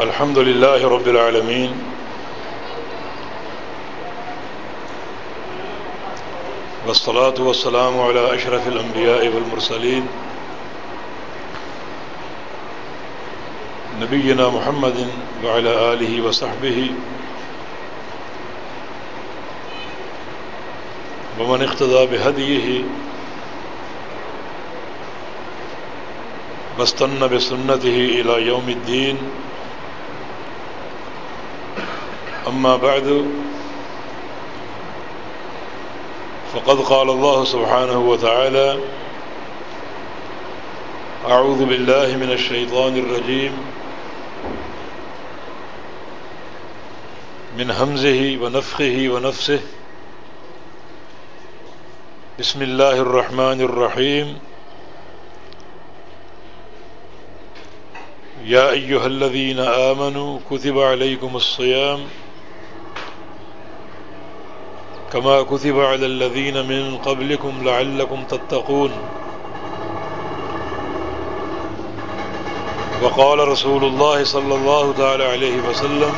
الحمد لله رب العالمين. والصلاة والسلام على أشرف الأنبياء والمرسلين. نبينا محمد وعلى آله وصحبه. ومن اقتدى بهديه واستنى بسنته إلى يوم الدين. أما بعد فقد قال الله سبحانه وتعالى أعوذ بالله من الشيطان الرجيم. من همزه ونفخه ونفسه. بسم الله الرحمن الرحيم. يا أيها الذين آمنوا كتب عليكم الصيام. كما كتب على الذين من قبلكم لعلكم تتقون. وقال رسول الله صلى الله تعالى عليه وسلم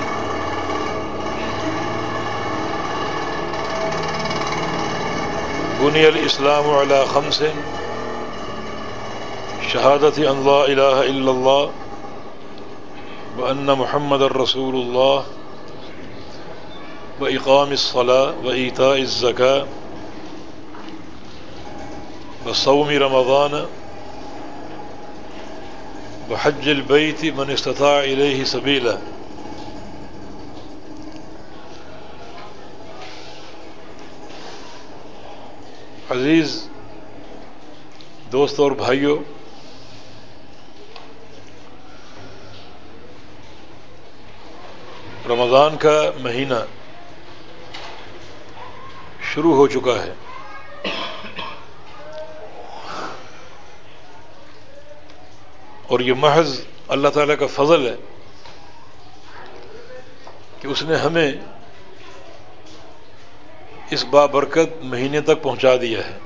بني الإسلام على خمس شهادة أن لا إله إلا الله وأن محمد رسول الله وإقام الصلاة وإيتاء الزكاة وصوم رمضان وحج البيت من استطاع إليه سبيلا. عزیز دوست اور بھائیوں رمضان کا مہینہ شروع ہو چکا ہے۔ اور یہ محض اللہ تعالیٰ کا فضل ہے کہ اس نے ہمیں اس بابرکت مہینے تک پہنچا دیا ہے۔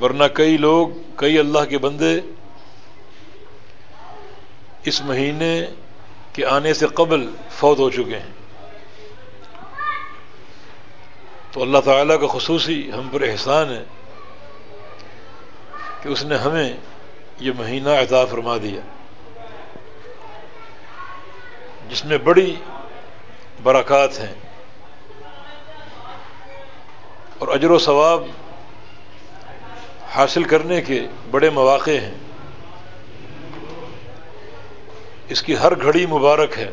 ورنہ کئی لوگ، کئی اللہ کے بندے اس مہینے کے آنے سے قبل فوت ہو چکے ہیں۔ تو اللہ تعالیٰ کا خصوصی ہم پر احسان ہے کہ اس نے ہمیں یہ مہینہ عطا فرما دیا۔ جس میں بڑی برکات ہیں۔ اور اجر و ثواب حاصل کرنے کے بڑے مواقع ہیں۔ اس کی ہر گھڑی مبارک ہے۔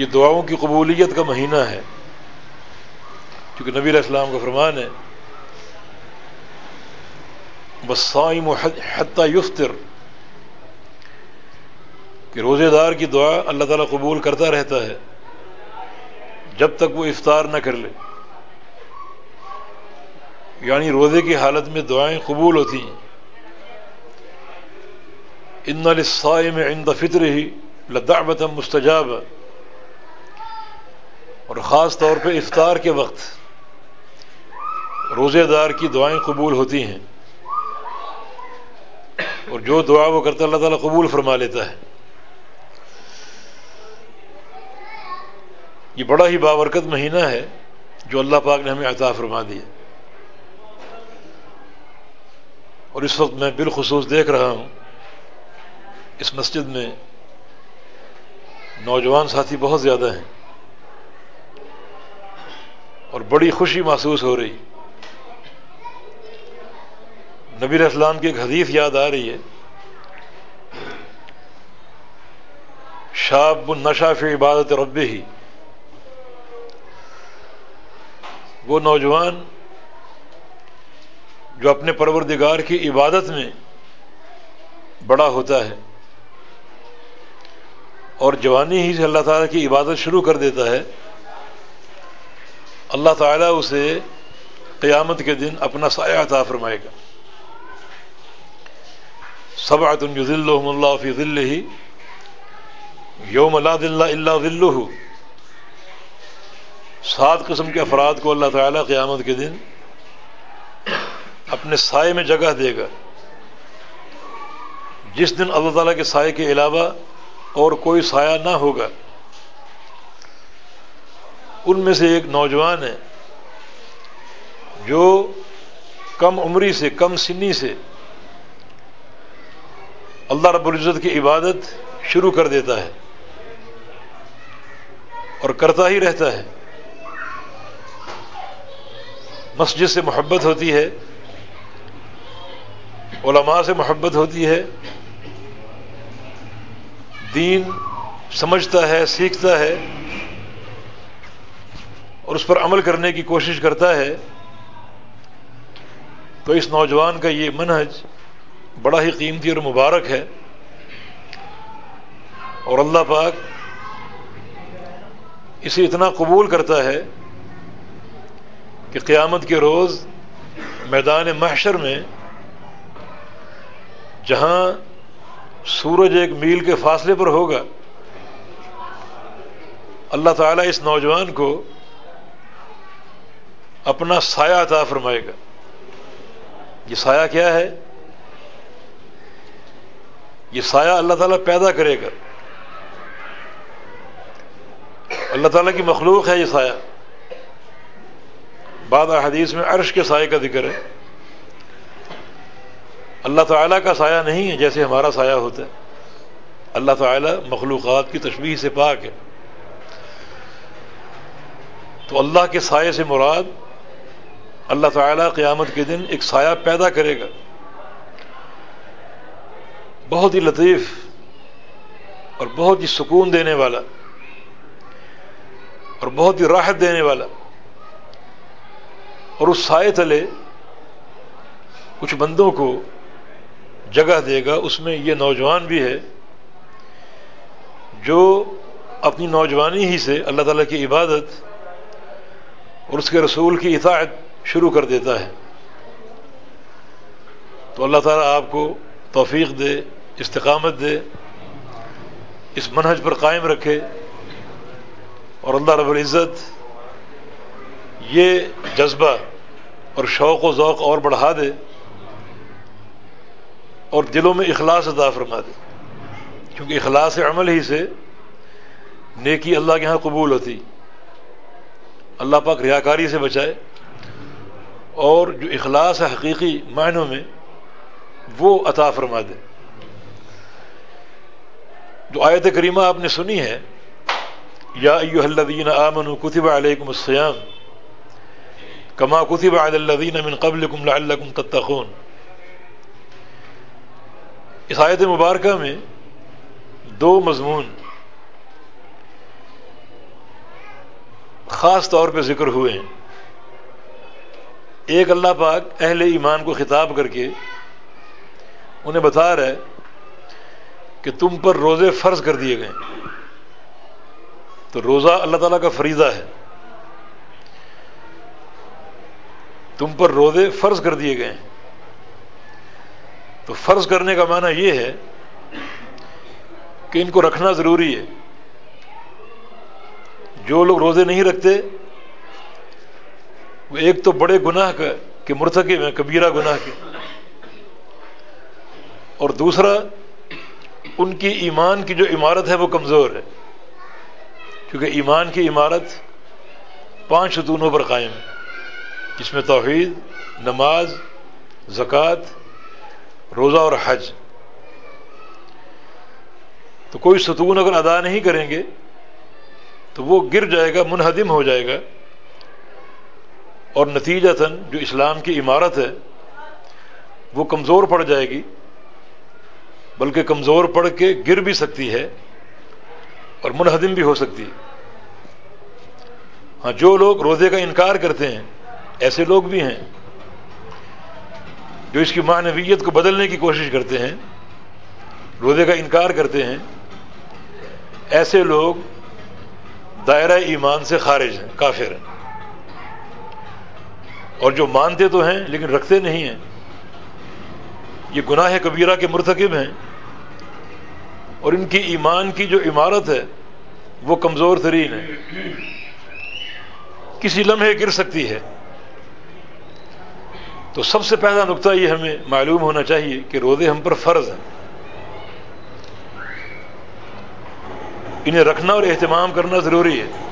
یہ دعاؤں کی قبولیت کا مہینہ ہے۔ کیونکہ نبی علیہ السلام کا فرمان ہے بسائم حتیٰ یفتر کہ روزے دار کی دعا اللہ تعالیٰ قبول کرتا رہتا ہے، جب تک وہ افطار نہ کر لے۔ یعنی روزے کی حالت میں دعائیں قبول ہوتی ہیں۔ ان الصائم عند فطر ہی لدعوت مستجاب اور خاص طور پہ افطار کے وقت روزے دار کی دعائیں قبول ہوتی ہیں اور جو دعا وہ کرتا اللہ تعالیٰ قبول فرما لیتا ہے۔ یہ بڑا ہی بابرکت مہینہ ہے جو اللہ پاک نے ہمیں عطا فرما دیا۔ اور اس وقت میں بالخصوص دیکھ رہا ہوں، اس مسجد میں نوجوان ساتھی بہت زیادہ ہیں۔ اور بڑی خوشی محسوس ہو رہی۔ نبی اسلام کی ایک حدیث یاد آ رہی ہے۔ شاب النشا فی عبادت رب ہی۔ وہ نوجوان جو اپنے پروردگار کی عبادت میں بڑا ہوتا ہے اور جوانی ہی سے اللہ تعالیٰ کی عبادت شروع کر دیتا ہے۔ اللہ تعالیٰ اسے قیامت کے دن اپنا سایہ عطا فرمائے گا۔ سب یذلہم اللہ فی ذلہ یوم لا ذل اللہ ذلہ سات قسم کے افراد کو اللہ تعالیٰ قیامت کے دن اپنے سائے میں جگہ دے گا۔ جس دن اللہ تعالیٰ کے سائے کے علاوہ اور کوئی سایہ نہ ہوگا۔ ان میں سے ایک نوجوان ہے جو کم عمری سے، کم سنی سے اللہ رب العزت کی عبادت شروع کر دیتا ہے اور کرتا ہی رہتا ہے۔ مسجد سے محبت ہوتی ہے، علماء سے محبت ہوتی ہے، دین سمجھتا ہے، سیکھتا ہے۔ اور اس پر عمل کرنے کی کوشش کرتا ہے، تو اس نوجوان کا یہ منہج بڑا ہی قیمتی اور مبارک ہے۔ اور اللہ پاک اسے اتنا قبول کرتا ہے کہ قیامت کے روز میدان محشر میں، جہاں سورج ایک میل کے فاصلے پر ہوگا، اللہ تعالیٰ اس نوجوان کو اپنا سایہ عطا فرمائے گا۔ یہ سایہ کیا ہے؟ یہ سایہ اللہ تعالیٰ پیدا کرے گا۔ اللہ تعالیٰ کی مخلوق ہے یہ سایہ۔ بعد حدیث میں عرش کے سائے کا ذکر ہے۔ اللہ تعالیٰ کا سایہ نہیں ہے جیسے ہمارا سایہ ہوتا ہے۔ اللہ تعالیٰ مخلوقات کی تشبیح سے پاک ہے۔ تو اللہ کے سائے سے مراد اللہ تعالیٰ قیامت کے دن ایک سایہ پیدا کرے گا۔ بہت ہی لطیف اور بہت ہی سکون دینے والا اور بہت ہی راحت دینے والا۔ اور اس سائے تلے کچھ بندوں کو جگہ دے گا۔ اس میں یہ نوجوان بھی ہے جو اپنی نوجوانی ہی سے اللہ تعالیٰ کی عبادت اور اس کے رسول کی اطاعت شروع کر دیتا ہے۔ تو اللہ تعالیٰ آپ کو توفیق دے، استقامت دے، اس منہج پر قائم رکھے۔ اور اللہ رب العزت یہ جذبہ اور شوق و ذوق اور بڑھا دے اور دلوں میں اخلاص ادا فرما دے۔ کیونکہ اخلاص عمل ہی سے نیکی اللہ کے ہاں قبول ہوتی۔ اللہ پاک ریاکاری سے بچائے۔ اور جو اخلاص ہے حقیقی معنوں میں، وہ عطا فرما دے۔ جو آیت کریمہ آپ نے سنی ہے، یا ایو الذین آمنوا کتب علیکم السیام کما کتب علی الذین من قبلکم لعلکم تتقون۔ اس آیت مبارکہ میں دو مضمون خاص طور پہ ذکر ہوئے ہیں۔ ایک اللہ پاک اہل ایمان کو خطاب کر کے انہیں بتا رہا ہے کہ تم پر روزے فرض کر دیے گئے۔ تو روزہ اللہ تعالیٰ کا فریضہ ہے۔ تم پر روزے فرض کر دیے گئے۔ تو فرض کرنے کا معنی یہ ہے کہ ان کو رکھنا ضروری ہے۔ جو لوگ روزے نہیں رکھتے وہ ایک تو بڑے گناہ کا کہ مرتکب ہیں، کبیرہ گناہ کے۔ اور دوسرا، ان کی ایمان کی جو عمارت ہے وہ کمزور ہے۔ کیونکہ ایمان کی عمارت پانچ ستونوں پر قائم ہے۔ جس میں توحید، نماز، زکوٰۃ، روزہ اور حج۔ تو کوئی ستون اگر ادا نہیں کریں گے، تو وہ گر جائے گا، منہدم ہو جائے گا۔ اور نتیجہ جو اسلام کی عمارت ہے، وہ کمزور پڑ جائے گی، بلکہ کمزور پڑ کے گر بھی سکتی ہے اور منہدم بھی ہو سکتی ہے۔ ہاں جو لوگ روزے کا انکار کرتے ہیں، ایسے لوگ بھی ہیں جو اس کی معنویت کو بدلنے کی کوشش کرتے ہیں، روزے کا انکار کرتے ہیں۔ ایسے لوگ دائرہ ایمان سے خارج ہیں، کافر ہیں۔ اور جو مانتے تو ہیں لیکن رکھتے نہیں ہیں۔ یہ گناہ کبیرہ کے مرتکب ہیں۔ اور ان کی ایمان کی جو عمارت ہے، وہ کمزور ترین ہے۔ کسی لمحے گر سکتی ہے۔ تو سب سے پہلا نقطہ یہ ہمیں معلوم ہونا چاہیے کہ روزے ہم پر فرض ہیں۔ انہیں رکھنا اور اہتمام کرنا ضروری ہے۔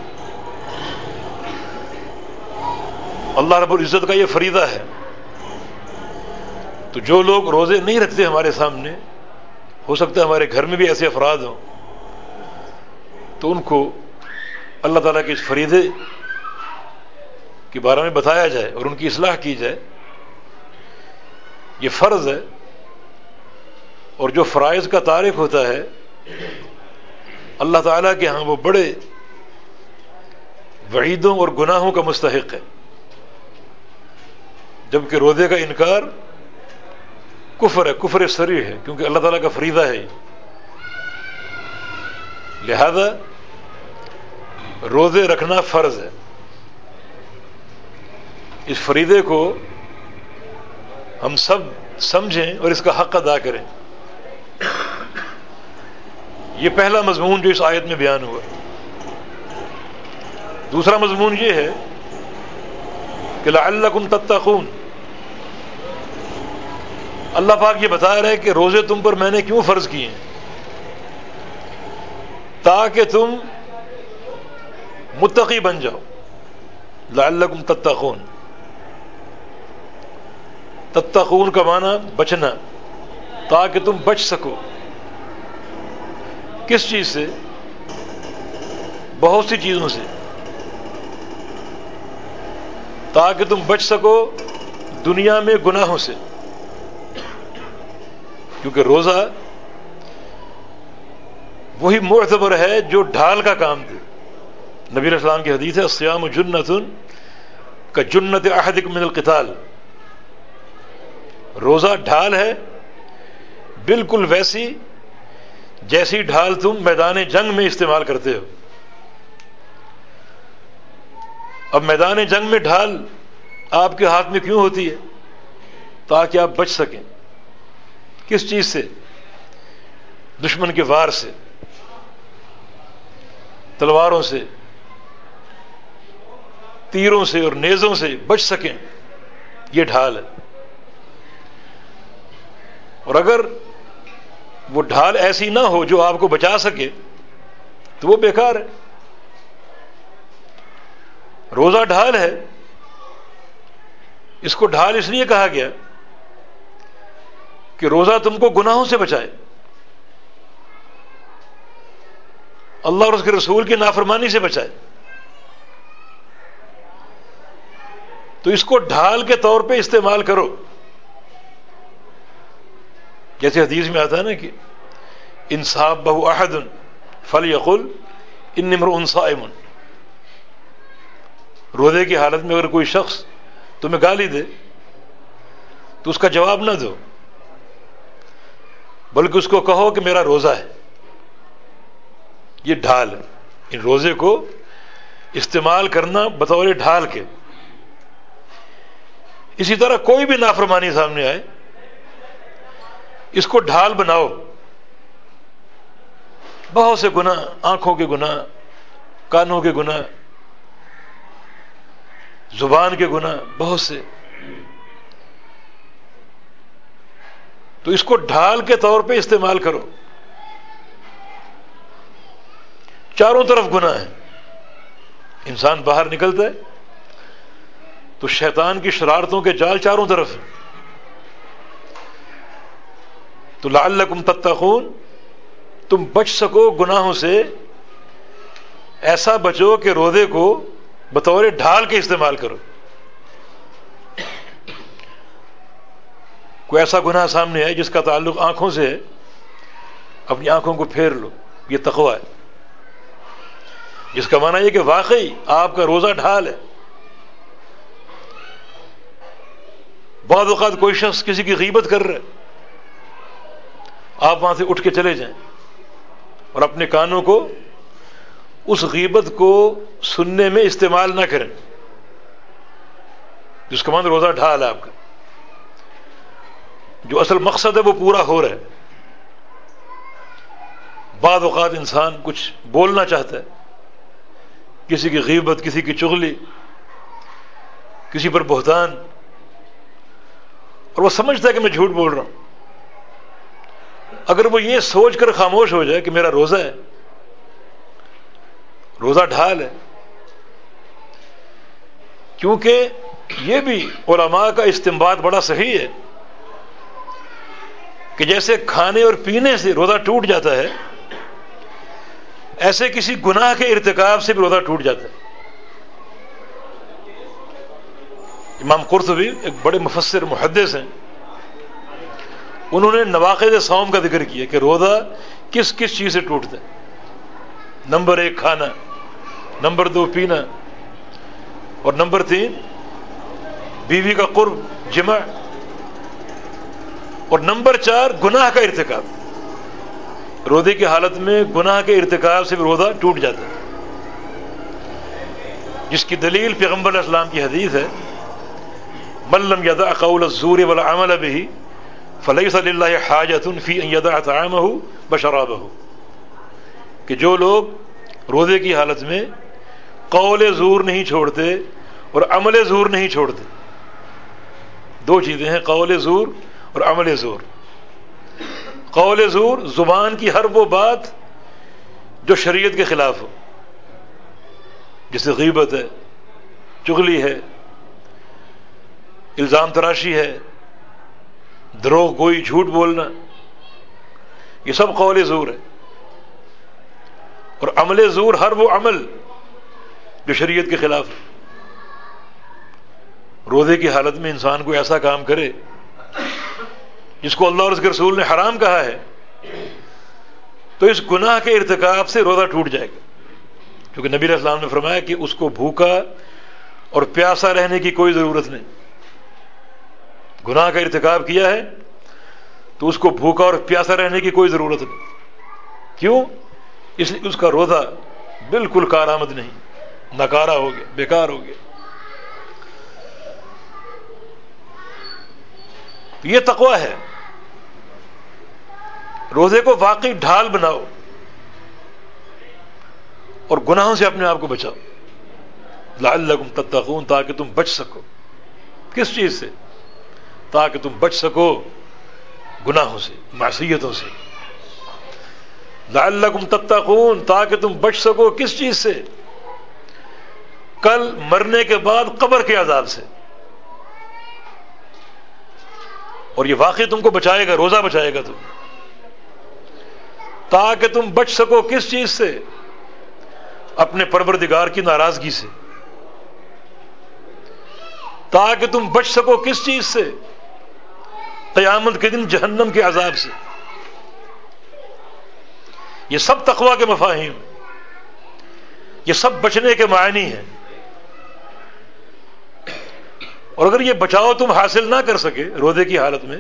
اللہ رب العزت کا یہ فریدہ ہے۔ تو جو لوگ روزے نہیں رکھتے ہمارے سامنے، ہو سکتا ہے ہمارے گھر میں بھی ایسے افراد ہوں، تو ان کو اللہ تعالیٰ کے اس فریدے کے بارے میں بتایا جائے اور ان کی اصلاح کی جائے۔ یہ فرض ہے اور جو فرائض کا تاریخ ہوتا ہے، اللہ تعالیٰ کے ہاں وہ بڑے وعیدوں اور گناہوں کا مستحق ہے۔ جبکہ روزے کا انکار کفر ہے، کفر سری ہے، کیونکہ اللہ تعالیٰ کا فریدہ ہے لہذا روزے رکھنا فرض ہے۔ اس فریدے کو ہم سب سمجھیں اور اس کا حق ادا کریں۔ یہ پہلا مضمون جو اس آیت میں بیان ہوا۔ دوسرا مضمون یہ ہے کہ لعلکم تتقون۔ اللہ پاک یہ بتا رہے کہ روزے تم پر میں نے کیوں فرض کیے ہیں؟ تاکہ تم متقی بن جاؤ۔ لعلکم تتقون۔ تتقون کا معنی بچنا، تاکہ تم بچ سکو۔ کس چیز سے؟ بہت سی چیزوں سے۔ تاکہ تم بچ سکو دنیا میں گناہوں سے۔ کیونکہ روزہ وہی معتبر ہے جو ڈھال کا کام دے۔ نبی اسلام کی حدیث ہے سیام جنت کا جنت احدک من القتال۔ روزہ ڈھال ہے، بالکل ویسی جیسی ڈھال تم میدان جنگ میں استعمال کرتے ہو۔ اب میدان جنگ میں ڈھال آپ کے ہاتھ میں کیوں ہوتی ہے؟ تاکہ آپ بچ سکیں۔ کس چیز سے؟ دشمن کے وار سے۔ تلواروں سے۔ تیروں سے اور نیزوں سے بچ سکیں۔ یہ ڈھال ہے۔ اور اگر وہ ڈھال ایسی نہ ہو جو آپ کو بچا سکے، تو وہ بیکار ہے۔ روزہ ڈھال ہے۔ اس کو ڈھال اس لیے کہا گیا کہ روزہ تم کو گناہوں سے بچائے۔ اللہ اور اس کے رسول کی نافرمانی سے بچائے۔ تو اس کو ڈھال کے طور پہ استعمال کرو۔ جیسے حدیث میں آتا ہے نا کہ انصاف بہو احد فل یقل ان نمر انصائمن روزے کی حالت میں اگر کوئی شخص تمہیں گالی دے، تو اس کا جواب نہ دو۔ بلکہ اس کو کہو کہ میرا روزہ ہے۔ یہ ڈھال ہے۔ ان روزے کو استعمال کرنا بطور ڈھال کے۔ اسی طرح کوئی بھی نافرمانی سامنے آئے، اس کو ڈھال بناؤ۔ بہت سے گنا آنکھوں کے گنا کانوں کے گنا زبان کے گنا بہت سے۔ تو اس کو ڈھال کے طور پہ استعمال کرو۔ چاروں طرف گنا ہے انسان باہر نکلتا ہے، تو شیطان کی شرارتوں کے جال چاروں طرف تو لعلکم تتقون، تم بچ سکو گناہوں سے۔ ایسا بچو کہ روزے کو بطور ڈھال کے استعمال کرو۔ کوئی ایسا گناہ سامنے ہے جس کا تعلق آنکھوں سے ہے، اپنی آنکھوں کو پھیر لو، یہ تقوی ہے۔ جس کا معنی یہ کہ واقعی آپ کا روزہ ڈھال ہے۔ بعض اوقات کوئی شخص کسی کی غیبت کر رہے آپ وہاں سے اٹھ کے چلے جائیں اور اپنے کانوں کو اس غیبت کو سننے میں استعمال نہ کریں۔ جس کا معنی روزہ ڈھال ہے آپ کا۔ جو اصل مقصد ہے وہ پورا ہو رہا ہے۔ بعض اوقات انسان کچھ بولنا چاہتا ہے۔ کسی کی غیبت، کسی کی چغلی، کسی پر بہتان۔ اور وہ سمجھتا ہے کہ میں جھوٹ بول رہا ہوں۔ اگر وہ یہ سوچ کر خاموش ہو جائے کہ میرا روزہ ہے روزہ ڈھال ہے۔ کیونکہ یہ بھی علماء کا استعمال بڑا صحیح ہے کہ جیسے کھانے اور پینے سے روزہ ٹوٹ جاتا ہے، ایسے کسی گناہ کے ارتکاب سے بھی روزہ ٹوٹ جاتا ہے۔ امام قرطبی ایک بڑے مفسر محدث ہیں۔ انہوں نے نواقد سوم کا ذکر کیا کہ روزہ کس کس چیز سے ٹوٹتا ہے۔ نمبر ایک، کھانا۔ نمبر دو پینا۔ اور نمبر تین، بیوی کا قرب، جمع۔ اور نمبر چار، گناہ کا ارتکاب۔ روزے کی حالت میں گناہ کے ارتکاب سے بھی روزہ ٹوٹ جاتا ہے۔ جس کی دلیل پیغمبر علیہ السلام کی حدیث ہے ملم یدا قول الزور والعمل به فليس لله حاجت فی ان یدا طعامه کہ جو لوگ روزے کی حالت میں قول زور نہیں چھوڑتے اور عمل زور نہیں چھوڑتے۔ دو چیزیں ہیں، قول زور اور عمل زور۔ قول زور زبان کی ہر وہ بات جو شریعت کے خلاف ہو جیسے غیبت ہے، چغلی ہے، الزام تراشی ہے، دروغ کوئی جھوٹ بولنا، یہ سب قول زور ہے۔ اور عمل زور ہر وہ عمل جو شریعت کے خلاف روزے کی حالت میں انسان کو ایسا کام کرے جس کو اللہ اور اس کے رسول نے حرام کہا ہے، تو اس گناہ کے ارتکاب سے روزہ ٹوٹ جائے گا۔ کیونکہ نبی اسلام نے فرمایا کہ اس کو بھوکا اور پیاسا رہنے کی کوئی ضرورت نہیں۔ گناہ کا ارتکاب کیا ہے، تو اس کو بھوکا اور پیاسا رہنے کی کوئی ضرورت نہیں۔ کیوں؟ اس لیے اس کا روزہ بالکل کارآمد نہیں۔ نکارا ہو گیا، بیکار ہو گیا۔ یہ تقوا ہے۔ روزے کو واقعی ڈھال بناؤ اور گناہوں سے اپنے آپ کو بچاؤ۔ لعلکم تتقون، تاکہ تم بچ سکو۔ کس چیز سے؟ تاکہ تم بچ سکو گناہوں سے، معصیتوں سے۔ لعلکم تتقون، تاکہ تم بچ سکو کس چیز سے؟ کل مرنے کے بعد قبر کے عذاب سے۔ اور یہ واقعی تم کو بچائے گا، روزہ بچائے گا تم۔ تاکہ تم بچ سکو کس چیز سے؟ اپنے پروردگار کی ناراضگی سے۔ تاکہ تم بچ سکو کس چیز سے؟ قیامت کے دن جہنم کے عذاب سے۔ یہ سب تقوا کے مفاہیم، یہ سب بچنے کے معنی ہیں۔ اور اگر یہ بچاؤ تم حاصل نہ کر سکے روزے کی حالت میں،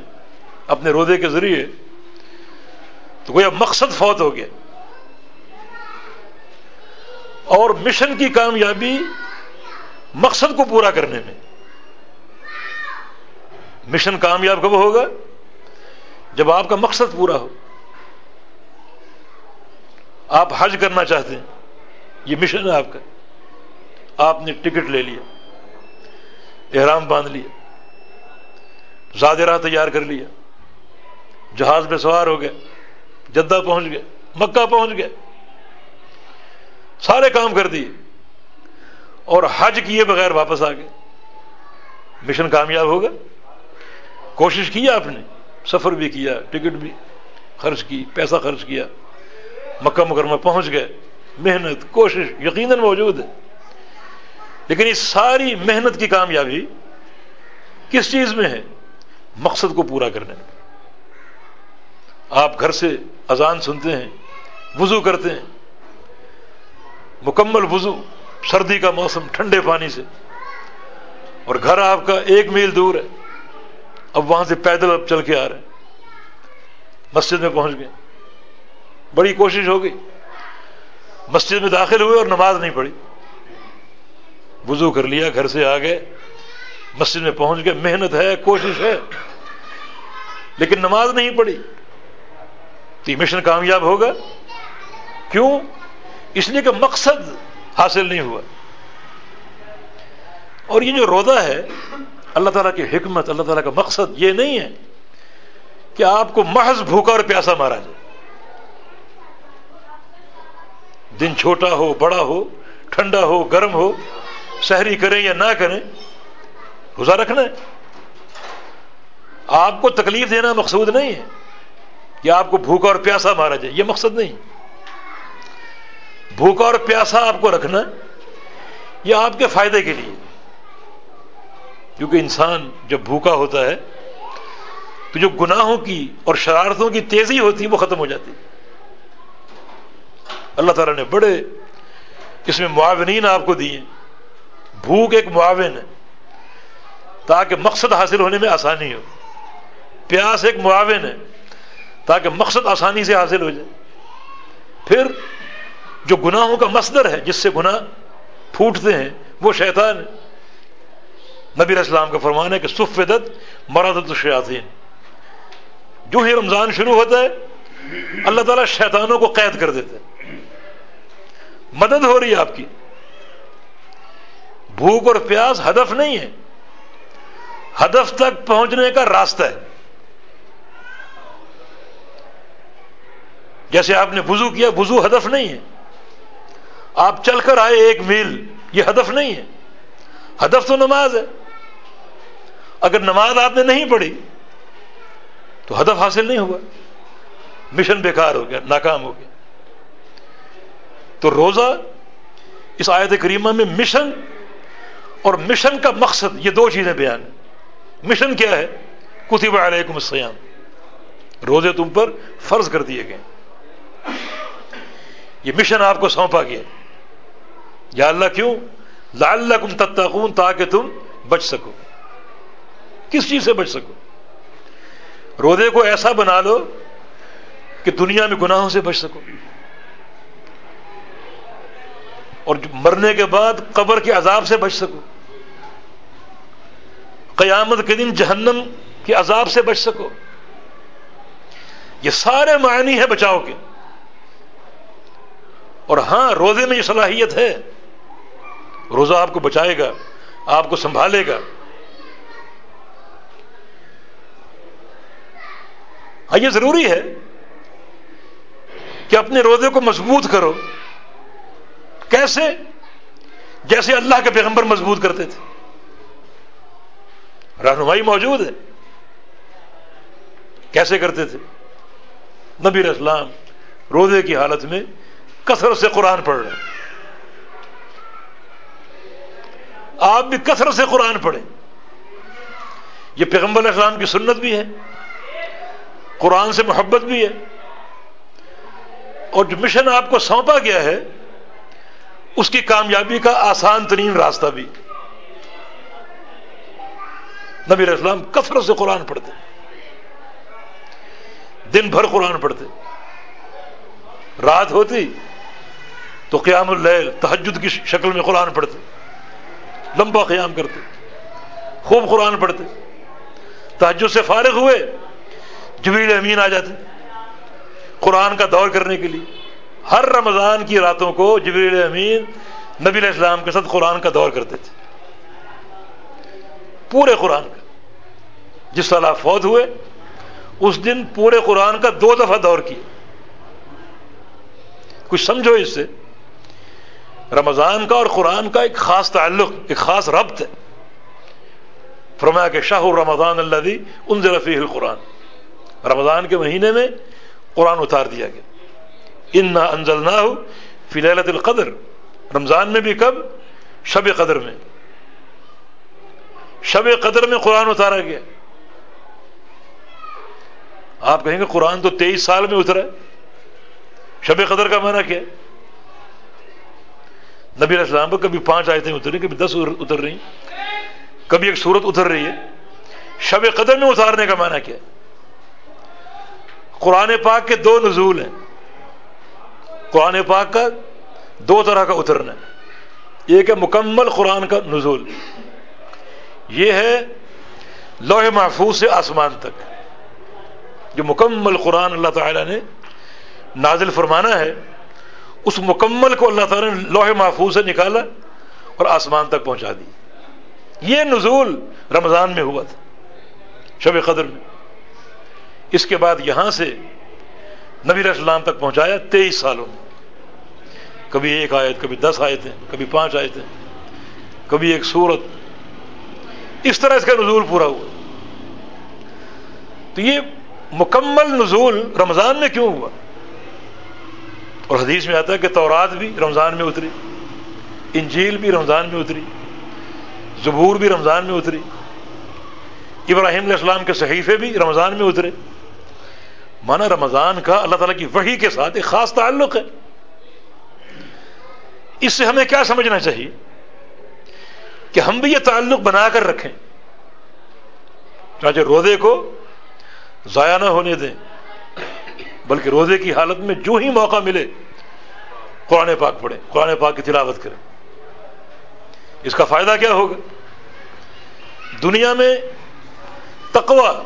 اپنے روزے کے ذریعے، تو کوئی اب مقصد فوت ہو گیا۔ اور مشن کی کامیابی مقصد کو پورا کرنے میں۔ مشن کامیاب کب ہوگا؟ جب آپ کا مقصد پورا ہو۔ آپ حج کرنا چاہتے ہیں، یہ مشن ہے آپ کا۔ آپ نے ٹکٹ لے لیا۔ احرام باندھ لیا زادرہ تیار کر لیا، جہاز پہ سوار ہو گئے، جدہ پہنچ گئے، مکہ پہنچ گئے، سارے کام کر دیے، اور حج کیے بغیر واپس آ گئے۔ مشن کامیاب ہوگا کوشش کی آپ نے، سفر بھی کیا، ٹکٹ بھی خرچ کی، پیسہ خرچ کیا، مکہ مکرمہ پہنچ گئے۔ محنت، کوشش یقیناً موجود ہے۔ لیکن اس ساری محنت کی کامیابی کس چیز میں ہے؟ مقصد کو پورا کرنے میں۔ آپ گھر سے اذان سنتے ہیں، وضو کرتے ہیں، مکمل وضو، سردی کا موسم ٹھنڈے پانی سے۔ اور گھر آپ کا ایک میل دور ہے، اب وہاں سے پیدل اب چل کے آ رہے ہیں۔ مسجد میں پہنچ گئے۔ بڑی کوشش ہو گئی۔ مسجد میں داخل ہوئے اور نماز نہیں پڑھی۔ وضو کر لیا، گھر سے آ گئے مسجد میں پہنچ گئے، محنت ہے، کوشش ہے، لیکن نماز نہیں پڑھی۔ تو یہ مشن کامیاب ہوگا؟ کیوں؟ اس لیے کہ مقصد حاصل نہیں ہوا۔ اور یہ جو روزہ ہے، اللہ تعالیٰ کی حکمت، اللہ تعالیٰ کا مقصد یہ نہیں ہے کہ آپ کو محض بھوکا اور پیاسا مارا جائے۔ دن چھوٹا ہو، بڑا ہو، ٹھنڈا ہو، گرم ہو شہری کریں یا نہ کریں، روزہ رکھنا ہے۔ آپ کو تکلیف دینا مقصود نہیں ہے کہ آپ کو بھوکا اور پیاسا مارا جائے، یہ مقصد نہیں۔ بھوکا اور پیاسا آپ کو رکھنا یہ آپ کے فائدے کے لیے۔ کیونکہ انسان جب بھوکا ہوتا ہے تو جو گناہوں کی اور شرارتوں کی تیزی ہوتی ہے، وہ ختم ہو جاتی اللہ تعالیٰ نے بڑے اس میں معاونین آپ کو دیے۔ بھوک ایک معاون ہے، تاکہ مقصد حاصل ہونے میں آسانی ہو۔ پیاس ایک معاون ہے، تاکہ مقصد آسانی سے حاصل ہو جائے۔ پھر جو گناہوں کا مصدر ہے، جس سے گناہ پھوٹتے ہیں، وہ شیطان ہے۔ نبی اسلام کا فرمان ہے کہ سفدت مرادت الشیاطین۔ جو ہی رمضان شروع ہوتا ہے، اللہ تعالیٰ شیطانوں کو قید کر دیتے مدد ہو رہی ہے آپ کی۔ بھوک اور پیاس ہدف نہیں ہے۔ ہدف تک پہنچنے کا راستہ ہے۔ جیسے آپ نے وضو کیا، وضو ہدف نہیں ہے۔ آپ چل کر آئے ایک میل، یہ ہدف نہیں ہے۔ ہدف تو نماز ہے۔ اگر نماز آپ نے نہیں پڑھی، تو ہدف حاصل نہیں ہوا۔ مشن بیکار ہو گیا، ناکام ہو گیا۔ تو روزہ، اس آیت کریمہ میں مشن اور مشن کا مقصد یہ دو چیزیں بیان ہیں۔ مشن کیا ہے؟ کتب علیکم السلام روزے تم پر فرض کر دیے گئے۔ یہ مشن آپ کو سونپا گیا۔ یا اللہ کیوں؟ لال تتقون، تاکہ تم بچ سکو۔ کس چیز سے بچ سکو؟ روزے کو ایسا بنا لو کہ دنیا میں گناہوں سے بچ سکو۔ اور مرنے کے بعد قبر کے عذاب سے بچ سکو۔ قیامت کے دن جہنم کے عذاب سے بچ سکو۔ یہ سارے معنی ہے بچاؤ کے۔ اور ہاں روزے میں یہ صلاحیت ہے۔ روزہ آپ کو بچائے گا، آپ کو سنبھالے گا۔ ہاں یہ ضروری ہے کہ اپنے روزے کو مضبوط کرو۔ کیسے؟ جیسے اللہ کے پیغمبر مضبوط کرتے تھے۔ رہنمائی موجود ہے۔ کیسے کرتے تھے؟ نبی اسلام روزے کی حالت میں کثرت سے قرآن پڑھ رہے آپ بھی کثرت سے قرآن پڑھیں۔ یہ پیغمبر اسلام کی سنت بھی ہے۔ قرآن سے محبت بھی ہے۔ اور جو مشن آپ کو سونپا گیا ہے اس کی کامیابی کا آسان ترین راستہ بھی۔ نبی اسلام کثرت سے قرآن پڑھتے۔ دن بھر قرآن پڑھتے۔ رات ہوتی تو قیام اللیل تحجد کی شکل میں قرآن پڑھتے۔ لمبا قیام کرتے۔ خوب قرآن پڑھتے۔ تحجد سے فارغ ہوئے۔ جبیل امین آ جاتے۔ قرآن کا دور کرنے کے لیے۔ ہر رمضان کی راتوں کو جبریل امین نبی علیہ السلام کے ساتھ قرآن کا دور کرتے تھے۔ پورے قرآن کا۔ جس سال آپ فوت ہوئے، اس دن پورے قرآن کا دو دفعہ دور کیا۔ کچھ سمجھو اس سے۔ رمضان کا اور قرآن کا ایک خاص تعلق، ایک خاص ربط ہے۔ فرمایا کہ شاہ رمضان اللہ ان ضرفی القرآن۔ رمضان کے مہینے میں قرآن اتار دیا گیا۔ ان نہ انزل نہ ہو فی لت القدر رمضان میں بھی کب؟ شب قدر میں۔ شب قدر میں قرآن اتارا گیا۔ آپ کہیں گے قرآن تو تیئیس سال میں اترا ہے۔ شب قدر کا معنی کیا نبی علیہ السلام پر کبھی پانچ آیتیں اتر رہی کبھی دس اتر رہی کبھی ایک صورت اتر رہی ہے۔ شب قدر میں اتارنے کا معنی کیا قرآن پاک کے دو نزول ہیں۔ قرآن پاک کا دو طرح کا اترنا ایک ہے مکمل قرآن کا نزول۔ یہ ہے لوح محفوظ سے آسمان تک۔ جو مکمل قرآن اللہ تعالی نے نازل فرمانا ہے، اس مکمل کو اللہ تعالیٰ نے لوہے محفوظ سے نکالا اور آسمان تک پہنچا دی۔ یہ نزول رمضان میں ہوا تھا، شب قدر میں۔ اس کے بعد یہاں سے نبی علیہ السلام تک پہنچایا تیئیس سالوں میں۔ کبھی ایک آیت، کبھی دس آیتیں، کبھی پانچ آیتیں، کبھی ایک سورت۔ اس طرح اس کا نزول پورا ہوا۔ تو یہ مکمل نزول رمضان میں کیوں ہوا؟ اور حدیث میں آتا ہے کہ تورات بھی رمضان میں اتری، انجیل بھی رمضان میں اتری، زبور بھی رمضان میں اتری، ابراہیم علیہ السلام کے صحیفے بھی رمضان میں اترے۔ مانا رمضان کا اللہ تعالیٰ کی وحی کے ساتھ ایک خاص تعلق ہے۔ اس سے ہمیں کیا سمجھنا چاہیے؟ کہ ہم بھی یہ تعلق بنا کر رکھیں۔ چاہے روزے کو ضائع نہ ہونے دیں، بلکہ روزے کی حالت میں جو ہی موقع ملے، قرآن پاک پڑھیں، قرآن پاک کی تلاوت کریں۔ اس کا فائدہ کیا ہوگا؟ دنیا میں تقوا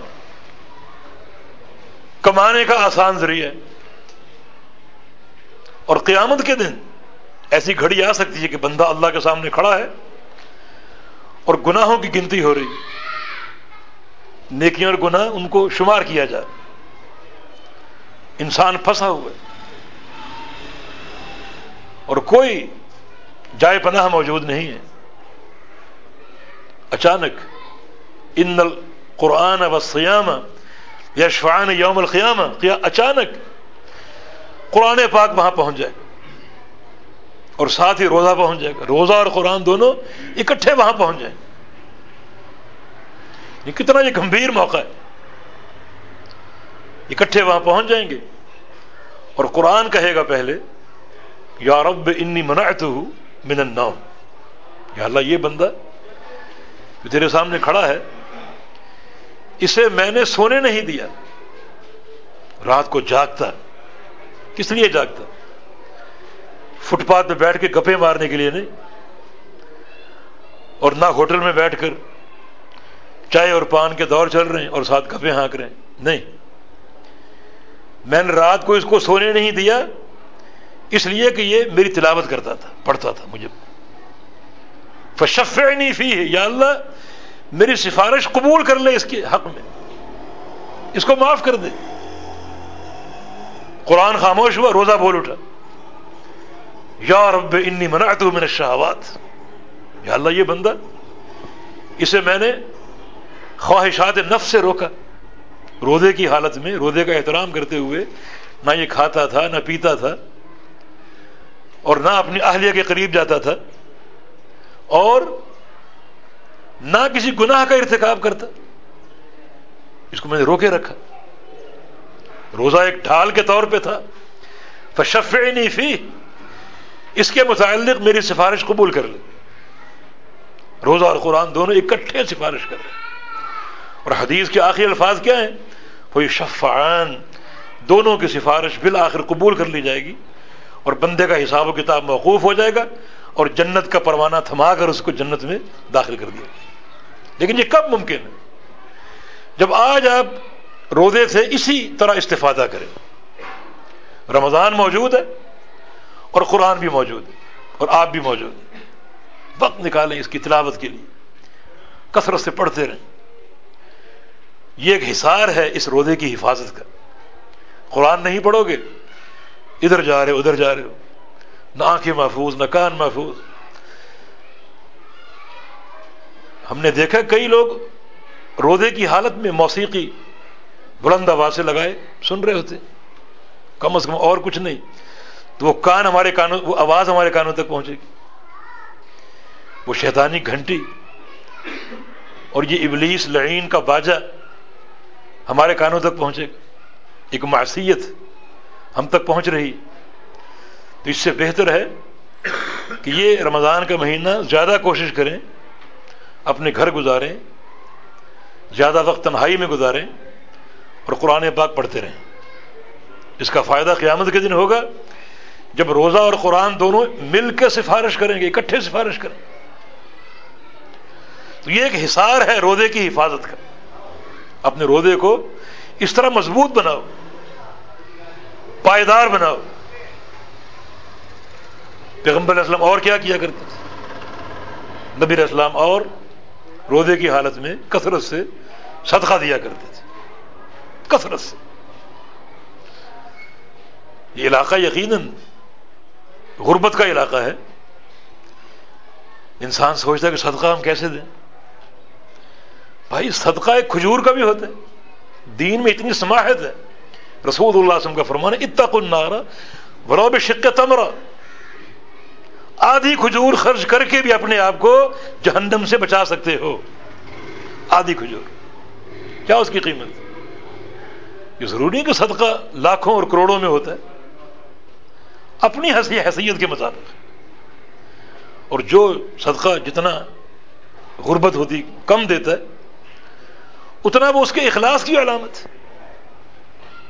کمانے کا آسان ذریعہ ہے۔ اور قیامت کے دن ایسی گھڑی آ سکتی ہے کہ بندہ اللہ کے سامنے کھڑا ہے اور گناہوں کی گنتی ہو رہی نیکیاں اور گناہ ان کو شمار کیا جائے۔ انسان پھنسا ہوا ہے۔ اور کوئی جائے پناہ موجود نہیں ہے۔ اچانک، ان قرآن و سیام یا شفان یوم القیام اچانک قرآن پاک وہاں پہنچ جائے گا اور ساتھ ہی روزہ پہنچ جائے گا۔ روزہ اور قرآن دونوں اکٹھے وہاں پہنچ جائیں۔ یہ کتنا یہ گمبھیر موقع ہے۔ اکٹھے وہاں پہنچ جائیں گے۔ اور قرآن کہے گا پہلے، یا رب انی منعت ہوں من النوم۔ یا اللہ، یہ بندہ جو تیرے سامنے کھڑا ہے اسے میں نے سونے نہیں دیا۔ رات کو جاگتا۔ کس لیے جاگتا؟ فٹ پاتھ پہ بیٹھ کے گپے مارنے کے لیے نہیں۔ اور نہ ہوٹل میں بیٹھ کر چائے اور پان کے دور چل رہے ہیں اور ساتھ گپے ہانک رہے ہیں۔ نہیں۔ میں نے رات کو اس کو سونے نہیں دیا۔ اس لیے کہ یہ میری تلاوت کرتا تھا، پڑھتا تھا مجھے۔ فشف نہیں فی ہے یا اللہ میری سفارش قبول کر لے اس کے حق میں۔ اس کو معاف کر دے۔ قرآن خاموش ہوا، روزہ بول اٹھا۔ یا رب انی منعت من الشہوات۔ یا اللہ، یہ بندہ، اسے میں نے خواہشات نفس سے روکا۔ روزے کی حالت میں، روزے کا احترام کرتے ہوئے نہ یہ کھاتا تھا، نہ پیتا تھا، اور نہ اپنی اہلیہ کے قریب جاتا تھا۔ اور نہ کسی گناہ کا ارتکاب کرتا اس کو میں نے روکے رکھا روزہ ایک ڈھال کے طور پہ تھا فشفعنی فی اس کے متعلق میری سفارش قبول کر لے روزہ اور قرآن دونوں اکٹھے سفارش کر لیں اور حدیث کے آخری الفاظ کیا ہیں وہ شفعان دونوں کی سفارش بالآخر قبول کر لی جائے گی اور بندے کا حساب و کتاب موقوف ہو جائے گا اور جنت کا پروانہ تھما کر اس کو جنت میں داخل کر دیا لیکن یہ کب ممکن ہے؟ جب آج آپ روزے سے اسی طرح استفادہ کریں، رمضان موجود ہے اور قرآن بھی موجود ہے اور آپ بھی موجود ہیں۔ وقت نکالیں اس کی تلاوت کے لیے، کثرت سے پڑھتے رہیں۔ یہ ایک حصار ہے اس روزے کی حفاظت کا۔ قرآن نہیں پڑھو گے، ادھر جا رہے ادھر جا رہے ہو۔ نہ آنکھیں محفوظ، نہ کان محفوظ۔ ہم نے دیکھا کئی لوگ روزے کی حالت میں موسیقی بلند آواز سے لگائے، سن رہے ہوتے۔ کم از کم اور کچھ نہیں۔ تو وہ کان ہمارے کانوں، وہ آواز ہمارے کانوں تک پہنچے گی۔ وہ شیطانی گھنٹی۔ اور یہ ابلیس لعین کا باجا ہمارے کانوں تک پہنچے۔ گا ایک معصیت ہم تک پہنچ رہی۔ تو اس سے بہتر ہے کہ یہ رمضان کا مہینہ زیادہ کوشش کریں۔ اپنے گھر گزاریں، زیادہ وقت تنہائی میں گزاریں اور قرآن پاک پڑھتے رہیں۔ اس کا فائدہ قیامت کے دن ہوگا جب روزہ اور قرآن دونوں مل کے سفارش کریں گے، اکٹھے سفارش کریں۔ تو یہ ایک حصار ہے روزے کی حفاظت کا۔ اپنے روزے کو اس طرح مضبوط بناؤ، پائیدار بناؤ۔ پیغمبر اسلام اور کیا کیا کرتے تھے؟ نبی اسلام اور روزے کی حالت میں کثرت سے صدقہ دیا کرتے تھے۔ کثرت سے۔ یہ علاقہ یقیناً غربت کا علاقہ ہے۔ انسان سوچتا ہے کہ صدقہ ہم کیسے دیں؟ بھائی، صدقہ ایک کھجور کا بھی ہوتا ہے۔ دین میں اتنی سماحت ہے۔ رسول اللہ وسلم کا فرمان اتنا کن نارا براب شک آدھی کھجور خرچ کر کے بھی اپنے آپ کو جہنم سے بچا سکتے ہو۔ آدھی کھجور۔ کیا اس کی قیمت؟ یہ ضروری ہے کہ صدقہ لاکھوں اور کروڑوں میں ہوتا ہے۔ اپنی حسی حیثیت کے مطابق۔ اور جو صدقہ جتنا غربت ہوتی کم دیتا ہے، اتنا وہ اس کے اخلاص کی علامت۔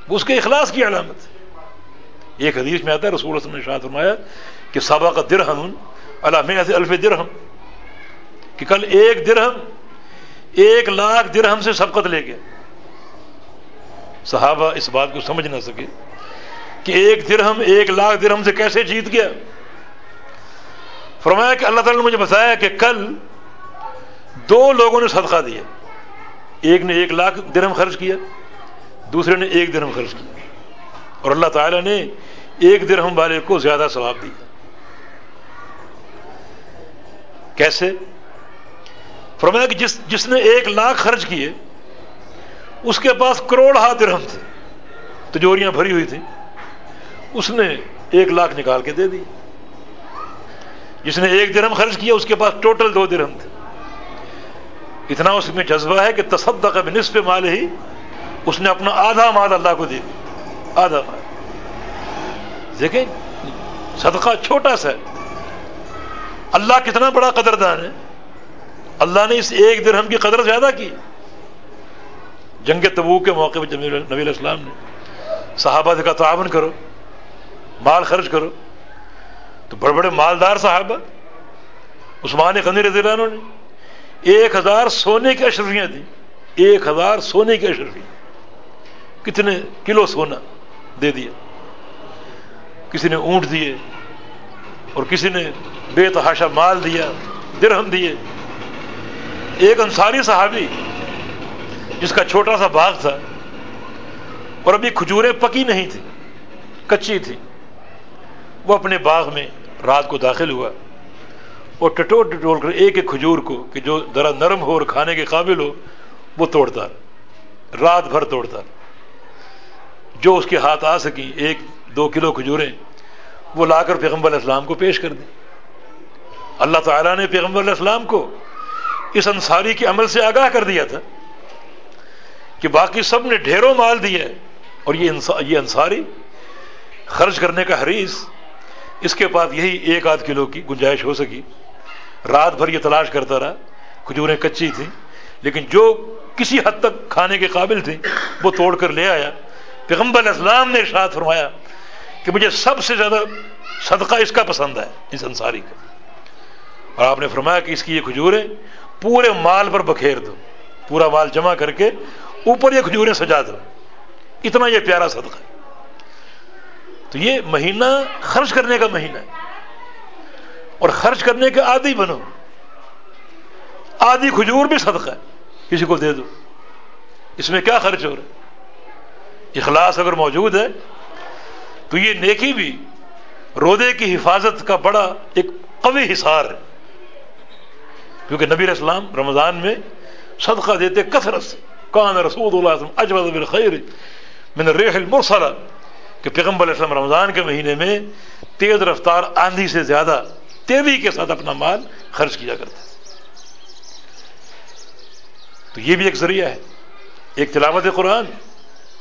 وہ اس کے اخلاص کی علامت۔ ایک حدیث میں آتا ہے، رسول نے شاہ فرمایا کہ صابہ کا درہم اللہ سے الف درہم، کہ کل ایک درہم، ایک لاکھ درہم سے سبقت لے گئے۔ صحابہ اس بات کو سمجھ نہ سکے کہ ایک درہم، ایک لاکھ درہم سے کیسے جیت گیا۔ فرمایا کہ اللہ تعالیٰ نے مجھے بتایا کہ کل دو لوگوں نے صدقہ دیا۔ ایک نے ایک لاکھ درہم خرچ کیا، دوسرے نے ایک درہم خرچ کیا۔ اور اللہ تعالیٰ نے ایک درہم والے کو زیادہ ثواب دیا کیسے؟ فرمایا کہ جس جس نے ایک لاکھ خرچ کیے، اس کے پاس کروڑ ہاتھ درہم تھے، تجوریاں بھری ہوئی تھیں، اس نے ایک لاکھ نکال کے دے دی۔ جس نے ایک درہم خرچ کیا، اس کے پاس ٹوٹل دو درہم تھے۔ اتنا اس میں جذبہ ہے کہ تصدق اب نصف مال ہی اس نے اپنا آدھا مال اللہ کو دے دیا۔ آدھا۔ دیکھیں، صدقہ چھوٹا سا اللہ کتنا بڑا قدردان ہے۔ اللہ نے اس ایک درہم کی قدر زیادہ کی۔ جنگ تبو کے موقع پہ نبی علیہ السلام نے صحابہ کا تعاون کرو، مال خرچ کرو۔ تو بڑے بڑے مالدار صاحب عثمان غنی رضی اللہ عنہ نے ایک ہزار سونے کی اشرفیاں دیں۔ ایک ہزار سونے کی اشرفیاں۔ کتنے کلو سونا؟ دے دیا کسی نے اونٹ دیے اور کسی نے بے تحاشا مال دیا، درہم دیے۔ ایک انصاری صحابی، جس کا چھوٹا سا باغ تھا اور ابھی کھجوریں پکی نہیں تھی کچی تھی وہ اپنے باغ میں رات کو داخل ہوا۔ اور ٹٹول ٹٹول کر ایک ایک کھجور کو کہ جو ذرا نرم ہو اور کھانے کے قابل ہو، وہ توڑتا۔ رات بھر توڑتا۔ جو اس کے ہاتھ آ سکی ایک، دو کلو کھجوریں، وہ لا کر پیغمبر علیہ السلام کو پیش کر دی اللہ تعالیٰ نے پیغمبر علیہ السلام کو اس انصاری کے عمل سے آگاہ کر دیا تھا کہ باقی سب نے ڈھیروں مال دیا ہے اور یہ انصاری خرچ کرنے کا حریث اس کے بعد یہی ایک آدھ کلو کی گنجائش ہو سکی۔ رات بھر یہ تلاش کرتا رہا۔ کھجوریں کچی تھیں، لیکن جو کسی حد تک کھانے کے قابل تھے وہ توڑ کر لے آیا۔ پیغمبر علیہ السلام نے ارشاد فرمایا کہ مجھے سب سے زیادہ صدقہ اس کا پسند ہے اس انصاری کا۔ اور آپ نے فرمایا کہ اس کی یہ کھجوریں پورے مال پر بکھیر دو، پورا مال جمع کر کے اوپر یہ کھجوریں سجا دو۔ اتنا یہ پیارا صدقہ۔ ہے تو یہ مہینہ خرچ کرنے کا مہینہ ہے۔ اور خرچ کرنے کے عادی بنو۔ آدھی کھجور بھی صدقہ ہے، کسی کو دے دو۔ اس میں کیا خرچ ہو رہا ہے؟ اخلاص اگر موجود ہے، تو یہ نیکی بھی رودے کی حفاظت کا بڑا ایک قوی حصار ہے۔ کیونکہ نبی اسلام رمضان میں صدقہ دیتے کثرت سے۔ کان رسول اللہ اجمد بالخیر من الریح المرسلہ۔ کہ پیغمبر علیہ السلام رمضان کے مہینے میں تیز رفتار آندھی سے زیادہ تیزی کے ساتھ اپنا مال خرچ کیا کرتے تو یہ بھی ایک ذریعہ ہے۔ ایک تلاوت قرآن۔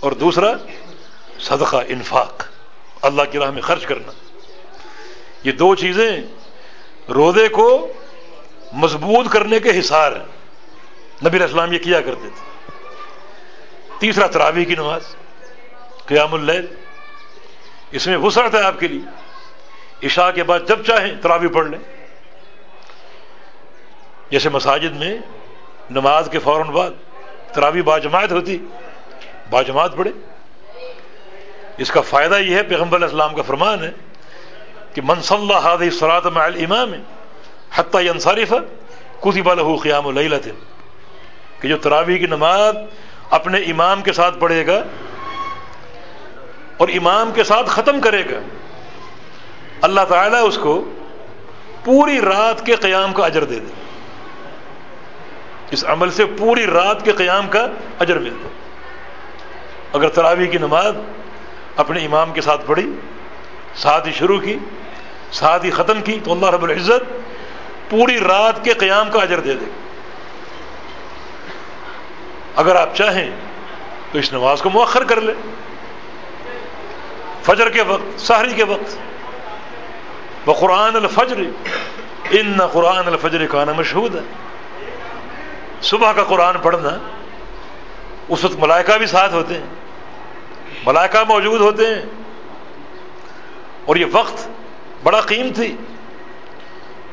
اور دوسرا، صدقہ، انفاق۔ اللہ کی راہ میں خرچ کرنا۔ یہ دو چیزیں رودے کو مضبوط کرنے کے حصار ہیں۔ نبی اسلام یہ کیا کرتے تھے؟ تیسرا تراوی کی نماز، قیام اللیل۔ اس میں وسعت ہے آپ کے لیے۔ عشاء کے بعد جب چاہیں تراوی پڑھ لیں۔ جیسے مساجد میں نماز کے فوراً بعد تراوی باجماعت ہوتی باجماعت پڑھے اس کا فائدہ یہ ہے، پیغمبر علیہ السلام کا فرمان ہے کہ منصل حاد سرات میں امام حتیٰ انصارف کسی بالح قیام الت کہ جو تراوی کی نماز اپنے امام کے ساتھ پڑھے گا اور امام کے ساتھ ختم کرے گا، اللہ تعالیٰ اس کو پوری رات کے قیام کا اجر دے دے۔ اس عمل سے پوری رات کے قیام کا اجر ملتا۔ اگر تراوی کی نماز اپنے امام کے ساتھ پڑھی، ساتھ ہی شروع کی، ساتھ ہی ختم کی، تو اللہ رب العزت پوری رات کے قیام کا اجر دے دے۔ اگر آپ چاہیں تو اس نماز کو مؤخر کر لیں۔ فجر کے وقت، سحری کے وقت۔ وہ قرآن الفجر، ان قرآن الفجر کا نا مشہور ہے صبح کا قرآن پڑھنا، اس وقت ملائکہ بھی ساتھ ہوتے ہیں۔ ملائکہ موجود ہوتے ہیں۔ اور یہ وقت بڑا قیمتی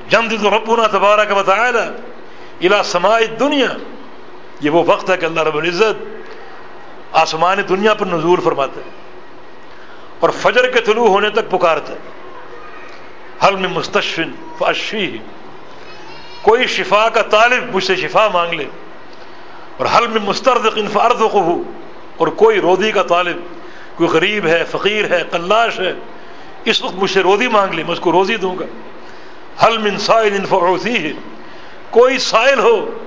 جمد ربنا تبارہ کا بتایا الا سماعی دنیا یہ وہ وقت ہے کہ اللہ رب العزت آسمان دنیا پر نزول فرماتے ہیں اور فجر کے طلوع ہونے تک پکارتے حل میں مستشفن فشفی کوئی شفا کا طالب مجھ سے شفا مانگ لے۔ اور حل میں مسترد انفارد کو ہو اور کوئی رودی کا طالب، کوئی غریب ہے، فقیر ہے کلاش ہے، اس وقت مجھ سے روزی مانگ لے، میں اس کو روزی دوں گا۔ حل من سائل انفعوسی ہے کوئی سائل ہو،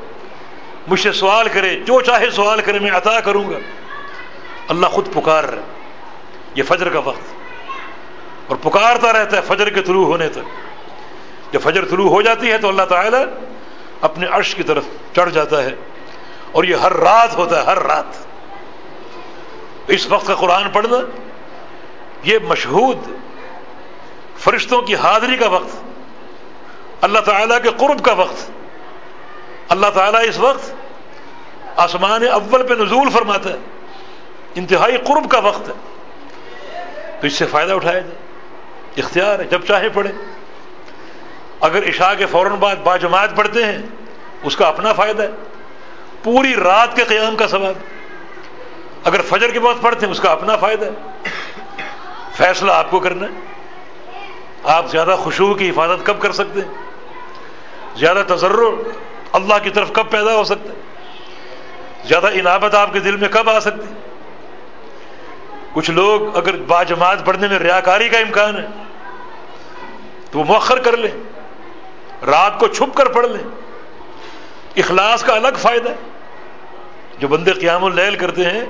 مجھ سے سوال کرے، جو چاہے سوال کرے، میں عطا کروں گا۔ اللہ خود پکار رہا یہ فجر کا وقت۔ اور پکارتا رہتا ہے فجر کے طلوع ہونے تک۔ جب فجر طلوع ہو جاتی ہے تو اللہ تعالیٰ اپنے عرش کی طرف چڑھ جاتا ہے۔ اور یہ ہر رات ہوتا ہے، ہر رات۔ اس وقت کا قرآن پڑھنا، یہ مشہود فرشتوں کی حاضری کا وقت، اللہ تعالیٰ کے قرب کا وقت، اللہ تعالیٰ اس وقت آسمان اول پہ نزول فرماتا ہے، انتہائی قرب کا وقت ہے۔ تو اس سے فائدہ اٹھایا جائے۔ اختیار ہے، جب چاہے پڑھے۔ اگر عشاء کے فوراً بعد باجماعت پڑھتے ہیں، اس کا اپنا فائدہ ہے۔ پوری رات کے قیام کا سواب اگر فجر کے بعد پڑھتے ہیں اس کا اپنا فائدہ ہے۔ فیصلہ آپ کو کرنا ہے۔ آپ زیادہ خوشبو کی حفاظت کب کر سکتے ہیں؟ زیادہ تجرب اللہ کی طرف کب پیدا ہو سکتا ہے؟ زیادہ انابت آپ کے دل میں کب آ سکتی کچھ لوگ اگر باجماعت پڑھنے میں ریاکاری کا امکان ہے، تو وہ مؤخر کر لیں۔ رات کو چھپ کر پڑھ لیں۔ اخلاص کا الگ فائدہ ہے۔ جو بندے قیام اللیل کرتے ہیں،